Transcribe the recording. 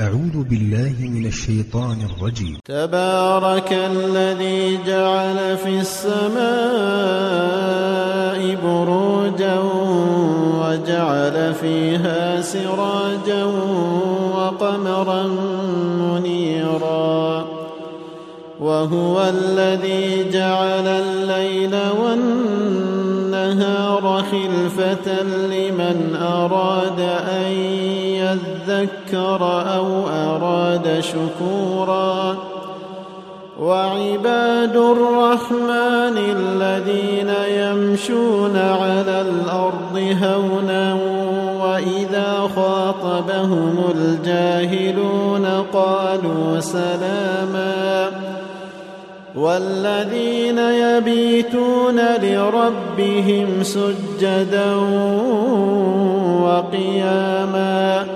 أعوذ بالله من الشيطان الرجيم. تبارك الذي جعل في السماء بروجا وجعل فيها سراجا وقمرا منيرا. وهو الذي جعل الليل والنهار خلفة لمن أراد أن يذكر أو أراد شكورا. وعباد الرحمن الذين يمشون على الأرض هونا وإذا خاطبهم الجاهلون قالوا سلاما. والذين يبيتون لربهم سجدا وقياما.